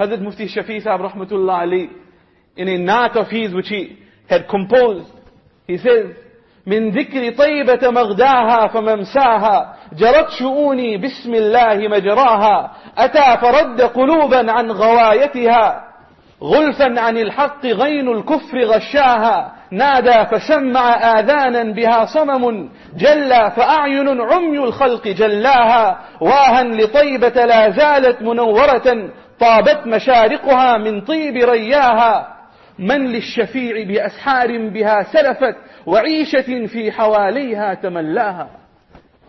Hazrat Mufti Shafi Sahib Rahmatullah Ali, in a naat of his which he had composed, he says, من ذكر طيبة مغداها فممساها جرت شؤوني بسم الله مجراها أتى فرد قلوبا عن غوايتها غلفا عن الحق غين الكفر غشاها نادى فسمع آذانا بها صمم جلى فأعين عمي الخلق جلاها واها لطيبة لا زالت منورة طابت مشارقها من طيب رياها من للشفيع بأسحار بها سلفت وعيشة في حواليها تملاها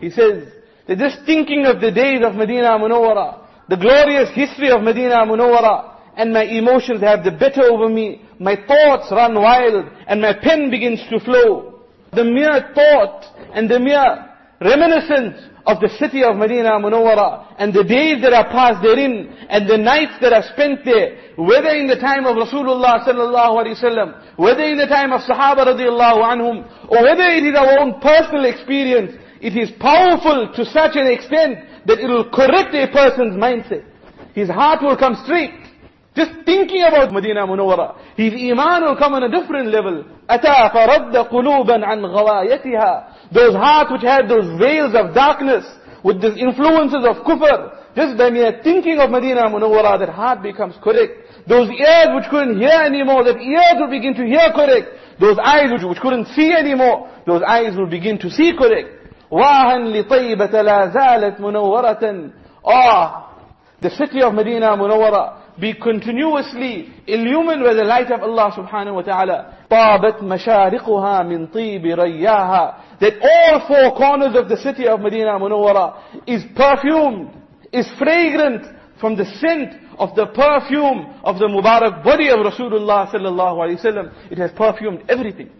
He says, they're just thinking of the days of Medina Munawwara, the glorious history of Medina Munawwara, and my emotions have the better over me, my thoughts run wild, and my pen begins to flow. The mere thought and the mere reminiscence of the city of Medina Munawwara and the days that are passed therein and the nights that are spent there, whether in the time of Rasulullah sallallahu alaihi wasallam, whether in the time of Sahaba radiallahu anhum, or whether it is our own personal experience, it is powerful to such an extent that it will correct a person's mindset. His heart will come straight. Just thinking about Medina Munawwara, his iman will come on a different level. أَتَى فَرَدَّ قُلُوبًا عَنْ غَوَايَتِهَا Those hearts which had those veils of darkness, with the influences of kufr, just by mere thinking of Medina Munawwara, that heart becomes correct. Those ears which couldn't hear anymore, that ears will begin to hear correct. Those eyes which, which couldn't see anymore, those eyes will begin to see correct. وَاهًا لِطَيْبَةَ لَا زَالَتْ مُنَوَّرَةً Ah, the city of Medina Munawwara, be continuously illumined with the light of Allah subhanahu wa ta'ala. طابت مشارقها من طيب رياها that all four corners of the city of Medina Munawwara is perfumed, is fragrant from the scent of the perfume of the Mubarak body of Rasulullah sallallahu alaihi wasallam. It has perfumed everything.